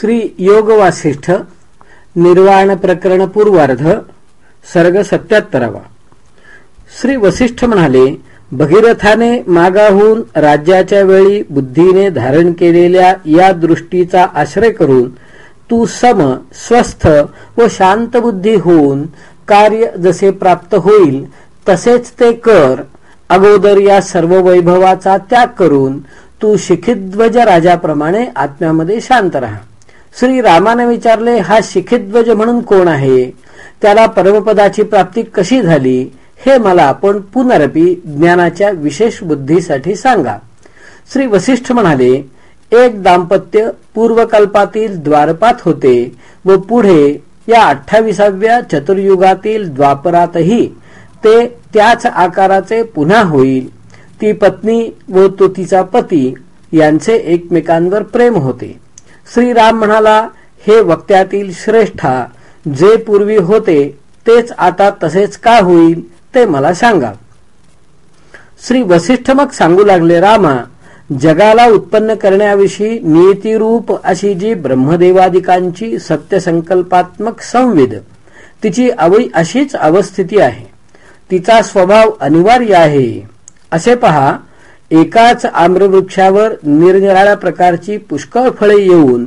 श्री योग वासिष्ठ निर्वाण प्रकरण पूर्वार्ध सर्ग सत्याहत्तरावा. श्री वसिष्ठ म्हणाले भगीरथाने मागाहून राज्याच्या वेळी बुद्धीने धारण केलेल्या या दृष्टीचा आश्रय करून तू सम स्वस्थ व शांत बुद्धी होऊन कार्य जसे प्राप्त होईल तसेच ते कर. अगोदर या सर्व वैभवाचा त्याग करून तू शिखिध्वज राजाप्रमाणे आत्म्यामध्ये शांत राहा. श्री रामाने विचारले हा शिखिध्वज म्हणून कोण आहे? त्याला परमपदाची प्राप्ती कशी झाली? हे मला आपण पुनरपी ज्ञानाच्या विशेष बुद्धीसाठी सांगा. श्री वसिष्ठ म्हणाले एक दाम्पत्य पूर्वकल्पातील द्वारपात होते व पुढे या अठ्ठावीसाव्या चतुर्युगातील द्वापरातही ते त्याच आकाराचे पुन्हा होईल. ती पत्नी व तो तिचा पती यांचे एकमेकांवर प्रेम होते. श्रीराम म्हणाला हे वक्त्यातील श्रेष्ठा जे पूर्वी होते तेच आता तसेच का होईल ते मला सांगा. श्री वसिष्ठ मग सांगू लागले रामा जगाला उत्पन्न करण्याविषयी नियतीरूप अशी जी ब्रह्मदेवादिकांची सत्यसंकल्पात्मक संविध तिची अवई अशीच अवस्थिती आहे. तिचा स्वभाव अनिवार्य आहे. असे पहा एकाच आम्रवृक्षावर निरनिराळ्या प्रकारची पुष्कळ फळे येऊन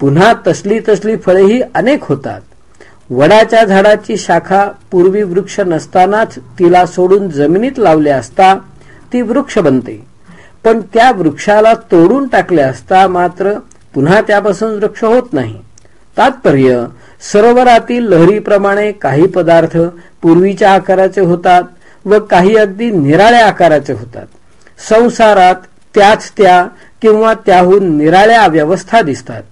पुन्हा तसली तसली फळेही अनेक होतात. वडाच्या झाडाची शाखा पूर्वी वृक्ष नसतानाच तिला सोडून जमिनीत लावले असता ती वृक्ष बनते. पण त्या वृक्षाला तोडून टाकले असता मात्र पुन्हा त्यापासून वृक्ष होत नाही. तात्पर्य सरोवरातील लहरीप्रमाणे काही पदार्थ पूर्वीच्या आकाराचे होतात व काही अगदी निराळ्या आकाराचे होतात. संसारात त्याच त्या किंवा त्याहून निराळ्या व्यवस्था दिसतात.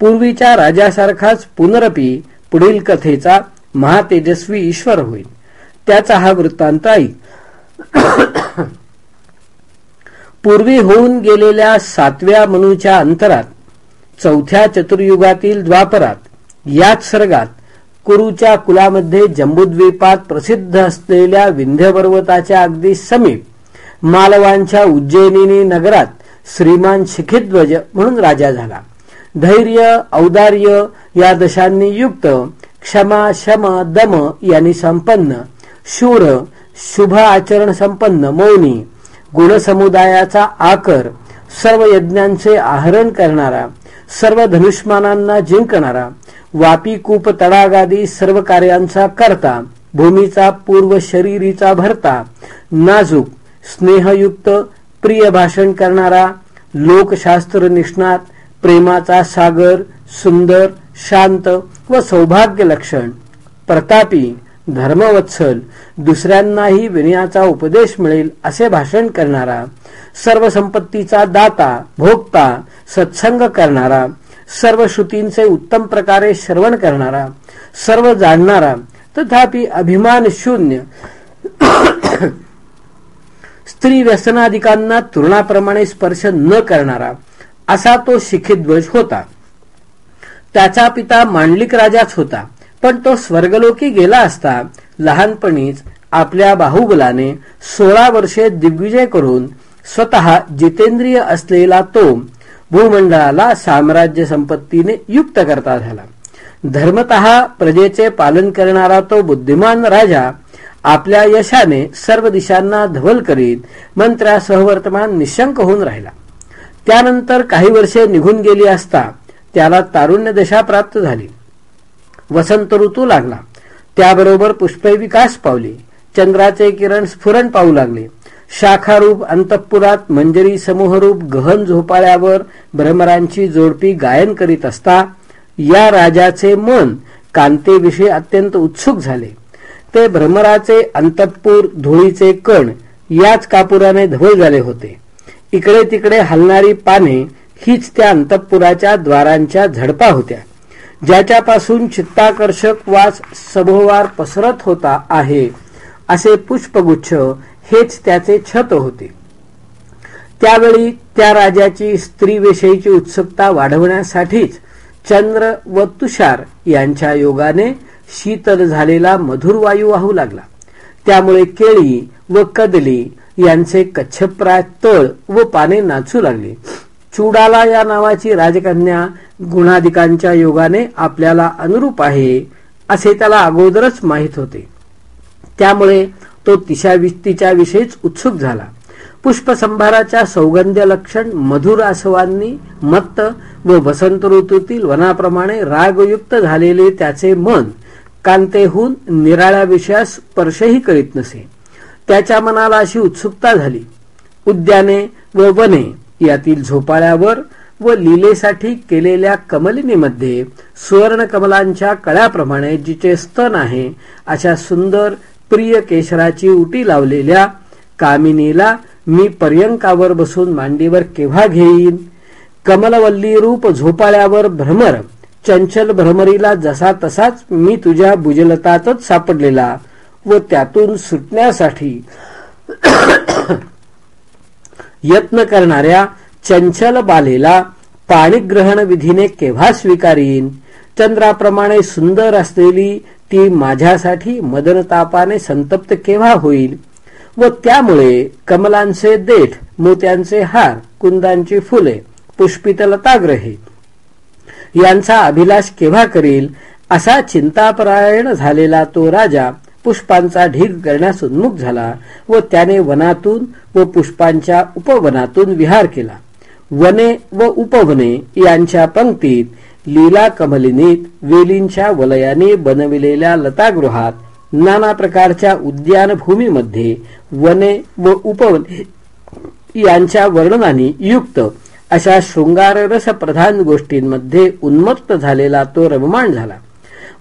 पूर्वीच्या राजासारखाच पुनरपी पुढील कथेचा महातेजस्वी ईश्वर होईल. त्याचा हा वृत्तांत ऐक. पूर्वी होऊन गेलेल्या सातव्या मनूच्या अंतरात चौथ्या चतुर्युगातील द्वापरात याच सर्गात कुरुच्या कुलामध्ये जम्बुद्वीपात प्रसिद्ध असलेल्या विंध्य पर्वताच्या अगदी समीप मालवांच्या उज्जैनिनी नगरात श्रीमान शिखिध्वज म्हणून राजा झाला. धैर्य औदार्य या दशांनी युक्त क्षमा शम दम यांनी संपन्न. शूर शुभ आचरण संपन्न. मौनी गुणसमुदायाचा आकर सर्व यज्ञांचे आहरण करणारा सर्व धनुष्मानांना जिंकणारा वापी कूप तडागादी सर्व कार्यांचा करता भूमीचा पूर्व शरीरीचा भरता नाजूक स्नेहयुक्त प्रिय भाषण करणारा लोकशास्त्र निष्णात प्रेमाचा सागर सुंदर शांत व सौभाग्य लक्षण. प्रतापी धर्मवत्सल दुसऱ्यांनाही विनयाचा उपदेश मिळेल असे भाषण करणारा सर्व संपत्तीचा दाता भोगता सत्संग करणारा सर्व श्रुतींचे उत्तम प्रकारे श्रवण करणारा सर्व जाणणारा तथापि अभिमान शून्य. स्त्री व्यसनाधिकांना तुरणाप्रमाणे स्पर्श न करणारा असा तो शिखिध्वज होता. त्याचा पिता मांडलिक राजाच होता पण तो स्वर्गलोकी गेला असता लहानपणीच आपल्या बाहुबलाने सोळा वर्षे दिग्विजय करून स्वतः जितेंद्रिय असलेला तो भूमंडळाला साम्राज्य संपत्तीने युक्त करता झाला. धर्मत प्रजेचे पालन करणारा तो बुद्धिमान राजा आपल्या यशाने सर्व दिशांना धवल करीत मंत्र्या सहवर्तमान निशंक होऊन राहिला. त्यानंतर काही वर्षे निघून गेली असता त्याला तारुण्य दशा प्राप्त झाली. वसंत ऋतू लागला. त्याबरोबर पुष्पे विकास पावली. चंद्राचे किरण स्फुरण पाहू लागले. शाखारूप अंतपुरात मंजरी समूहरूप गहन झोपाळ्यावर भ्रमरांची जोडपी गायन करीत असता या राजाचे मन कांतेविषयी अत्यंत उत्सुक झाले. ते भ्रमराचे अंतपूर धुळीचे कण याच कापुराने धवळ झाले होते. इकडे तिकडे हलणारी पाने हीच त्या अंतपुराच्या द्वारांच्या झडपा होत्या. ज्याच्यापासून चित्ताकर्षक वास सभोवार पसरत होता आहे असे पुष्पगुच्छ हेच त्याचे छत होते. त्यावेळी त्या राजाची स्त्रीविषयीची उत्सुकता वाढवण्यासाठीच चंद्र व तुषार यांच्या योगाने शीतल झालेला मधुर वायू वाहू लागला. त्यामुळे केळी व कदली यांचे कच्छप्राय तळ व पाने नाचू लागले. चुडाला या नावाची राजकन्या गुणाधिकांच्या योगाने आपल्याला अनुरूप आहे असे त्याला अगोदरच माहीत होते. त्यामुळे तो तिच्या विषयीच उत्सुक झाला. पुष्पसंभाराच्या सौगंध्य लक्षण मधुर आसवांनी मत्त व वसंत ऋतूतील वनाप्रमाणे रागयुक्त झालेले त्याचे मन कांतेहून निराळ्या विषयास स्पर्शही करीत नसे. त्याच्या मनाला अशी उत्सुकता झाली. उद्याने व वने यातील झोपाळ्यावर व लीलेसाठी केलेल्या कमलिनीमध्ये सुवर्ण कमलांच्या कळ्याप्रमाणे जिचे स्तन आहे अशा सुंदर प्रिय केशराची उटी लावलेल्या कामिनीला मी पर्यंकावर बसून मांडीवर केव्हा घेईन? कमलवल्ली रूप झोपाळ्यावर भ्रमर चंचल भ्रमरीला जसा तसाच मी तुझ्या भुजलतातच सापडलेला व त्यातून सुटण्यासाठी यत्न करणाऱ्या चंचल बालेला पाणीग्रहण विधीने केव्हा स्वीकारीन? चंद्राप्रमाणे सुंदर असलेली ती माझ्यासाठी मदनतापाने संतप्त केव्हा होईल? व त्यामुळे कमलांचे देठ मोत्यांचे हार कुंदांची फुले पुष्पितलताग्रहे यांचा अभिलाष केव्हा करील? असा चिंतापरायण झालेला तो राजा पुष्पांचा ढीग करण्यास उन्मुख झाला व त्याने वनातून व पुष्पांच्या उपवनातून विहार केला. वने व उपवने यांच्या पंक्तीत लीला कमलिनीत वेलींच्या वलयाने बनविलेल्या लतागृहात नाना प्रकारच्या उद्यानभूमीमध्ये वने व उपवने यांच्या वर्णनाने युक्त अशा शृंगाररस प्रधान गोष्टींमध्ये उन्मत्त झालेला तो रममाण झाला.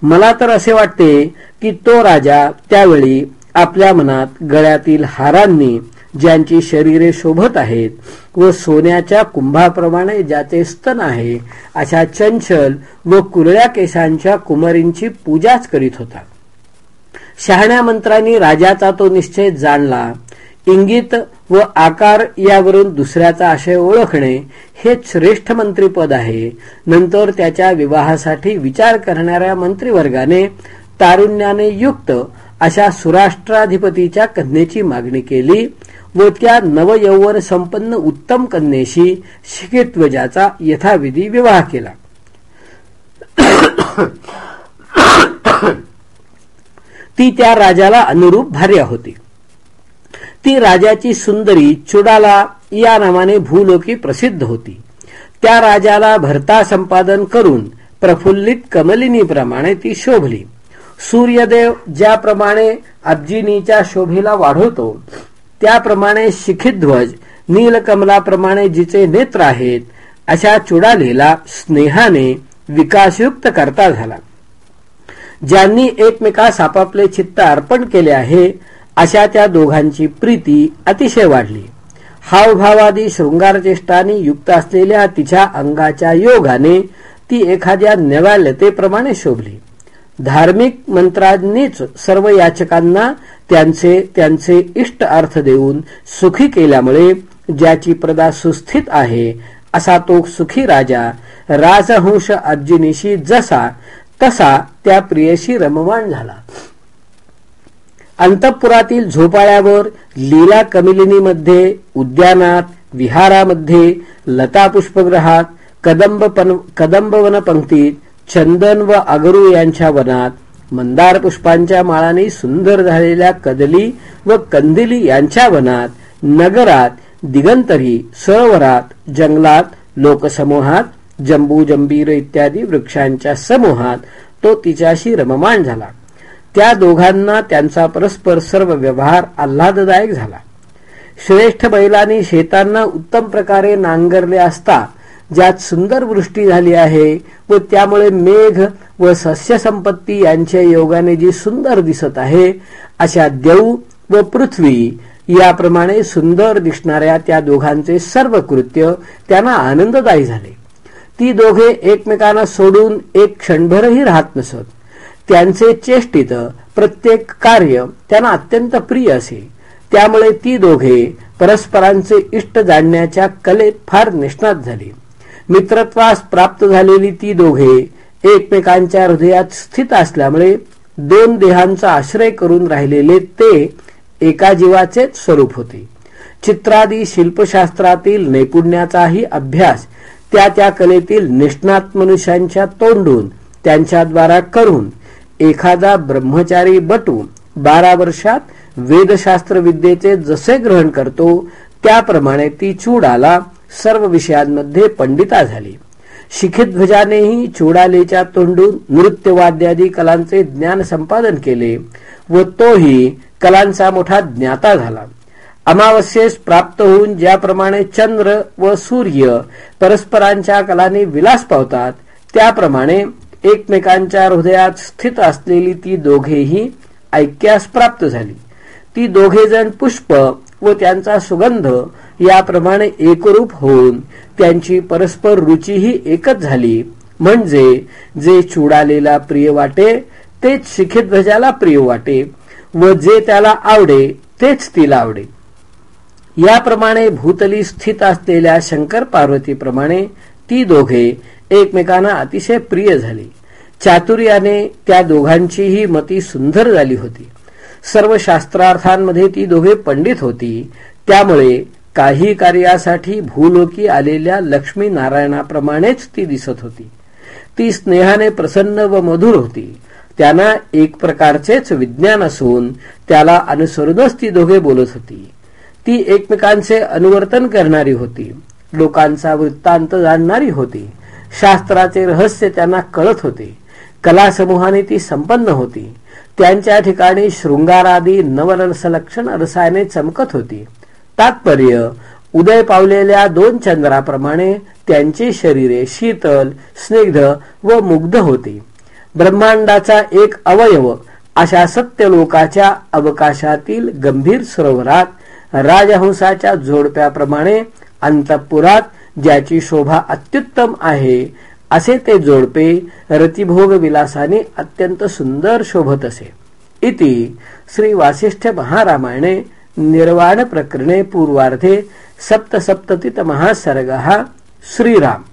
मला तर असे वाटते की तो राजा त्यावेळी आपल्या मनात गळ्यातील हारांनी ज्यांची शरीरे शोभत आहेत व सोन्याच्या कुंभाप्रमाणे ज्याचे स्तन आहे अशा चंचल व कुरळ्या केसांच्या कुमारींची पूजाच करीत होता. शहाण्या मंत्रांनी राजाचा तो निश्चय जाणला इंगित व आकार यावरून दुसऱ्याचा आशय ओळखणे हे श्रेष्ठ मंत्रीपद आहे. नंतर त्याच्या विवाहासाठी विचार करणाऱ्या मंत्रिवर्गाने तारुण्याने युक्त अशा सुराष्ट्राधिपतीच्या कन्येची मागणी केली व त्या नवयौवन संपन्न उत्तम कन्येशी शिकित्वजाचा यथाविधी विवाह केला. ती त्या राजाला अनुरूप भार्या होती. ती राजाची सुंदरी चुडाला या नावाने भूलोकी प्रसिद्ध होती. त्या राजाला भरता संपादन करून प्रफुल्लित कमलिनीप्रमाणे ती शोभली. सूर्यदेव ज्याप्रमाणे अब्जिनीच्या शोभेला वाढवतो त्याप्रमाणे शिखिध्वज नीलकमलाप्रमाणे जिचे नेत्र आहेत अशा चुडालीला स्नेहाने विकासयुक्त करता झाला. ज्यांनी एकमेकास आपापले चित्त अर्पण केले आहे अशा त्या दोघांची प्रीती अतिशय वाढली. हावभावादी शृंगारचेष्टाने युक्त असलेल्या तिच्या अंगाच्या योगाने ती एखाद्या नव्या लतेप्रमाणे शोभली. धार्मिक मंत्रांनीच सर्व याचकांना त्यांचे त्यांचे इष्ट अर्थ देऊन सुखी केल्यामुळे ज्याची प्रदा सुस्थित आहे असा तो सुखी राजा राजहंश अब्जिनीशी जसा तसा त्या प्रियशी रममाण झाला. अंतपुरातील झोपाळ्यावर लीला कमिलिनीमध्ये उद्यानात विहारामध्ये लतापुष्पग्रहात कदंब कदंब पंक्तीत चंदन व अगरू यांच्या वनात मंदार पुष्पांच्या माळाने सुंदर झालेल्या कदली व कंदिली यांच्या वनात नगरात दिगंतरी सरोवरात जंगलात लोकसमूहात जंबू जंबीर इत्यादी वृक्षांच्या समूहात तो तिच्याशी रममाण झाला. त्या दोघांना त्यांचा परस्पर सर्व व्यवहार आल्हाददायक झाला. श्रेष्ठ बैलांनी शेतांना उत्तम प्रकारे नांगरले असता ज्यात सुंदर वृष्टी झाली आहे व त्यामुळे मेघ व सस्यसंपत्ती यांच्या योगाने जी सुंदर दिसत आहे अशा देव व पृथ्वी याप्रमाणे सुंदर दिसणाऱ्या त्या दोघांचे सर्व कृत्य त्यांना आनंददायी झाले. ती दोघे एकमेकांना सोडून एक क्षणभरही राहत नसत. त्यांचे चेष्टित प्रत्येक कार्य त्यांना अत्यंत प्रिय असे. त्यामुळे ती दोघे परस्परांचे इष्ट जाणण्याच्या कलेत फार निष्णात झाली. मित्रत्वास प्राप्त झालेली ती दोघे एकमेकांच्या हृदयात स्थित असल्यामुळे दोन देहांचा आश्रय करून राहिलेले ते एका जीवाचेच स्वरूप होते. चित्रादी शिल्पशास्त्रातील नैपुण्याचाही अभ्यास त्या त्या कलेतील निष्णात मनुष्यांच्या तोंडून त्यांच्याद्वारा करून एखादा ब्रह्मचारी बटू बारा वर्षात वेदशास्त्र विद्येचे जसे ग्रहण करतो त्याप्रमाणे ती चूडाला सर्व विषयांमध्ये पंडिता झाली. शिखिध्वजानेही चूडालेच्या तोंडून नृत्यवाद्यादी कलांचे ज्ञान संपादन केले व तोही कलांचा मोठा ज्ञाता झाला. अमावस्येस प्राप्त होऊन ज्याप्रमाणे चंद्र व सूर्य परस्परांच्या कलाने विलास पावतात त्याप्रमाणे एकमेकांच्या हृदयात स्थित असलेली ती दोघेही ऐक्यास प्राप्त झाली. ती दोघे जण पुष्प व त्यांचा सुगंध याप्रमाणे एकरूप होऊन त्यांची परस्पर रुचीही एकच झाली. म्हणजे जे चुडालेला प्रिय वाटे तेच शिखित ध्वजाला प्रिय वाटे व जे त्याला आवडे तेच तिला आवडे. याप्रमाणे भूतली स्थित असलेल्या शंकर पार्वतीप्रमाणे ती दोघे एकमेकांना अतिशय प्रिय झाली. चातुर्याने त्या दोघांचीही मती सुंदर झाली होती. सर्व शास्त्रार्थांमध्ये ती दोघे पंडित होती. त्यामुळे काही कार्यासाठी भूलोकी आलेल्या लक्ष्मी नारायणाप्रमाणेच ती दिसत होती. ती स्नेहाने प्रसन्न व मधुर होती. त्यांना एक प्रकारचेच विज्ञान असून त्याला अनुसरूनच ती दोघे बोलत होती. ती एकमेकांचे अनुवर्तन करणारी होती. लोकांचा वृत्तांत जाणणारी होती. शास्त्राचे रहस्य त्यांना कळत होते. कला समूहाने ती संपन्न होती. त्यांच्या ठिकाणी शृंगारादी नवरसलक्षण रसायने चमकत होती. तात्पर्य उदय पावलेल्या दोन चंद्राप्रमाणे त्यांची शरीरे शीतल स्निग्ध व मुग्ध होती. ब्रह्मांडाचा एक अवयव अशा सत्य लोकाच्या अवकाशातील गंभीर सरोवरात राजहंसाच्या जोडप्याप्रमाणे अंतपुरात ज्याची शोभा अत्युत्तम आहे असे ते जोडपे रतिभोग विलासाने अत्यंत सुंदर शोभत असे. इति श्री वासिष्ठ महारामायणे निर्वाण प्रकरणे पूर्वार्धे सप्तसप्ततितमः सर्गः श्रीराम.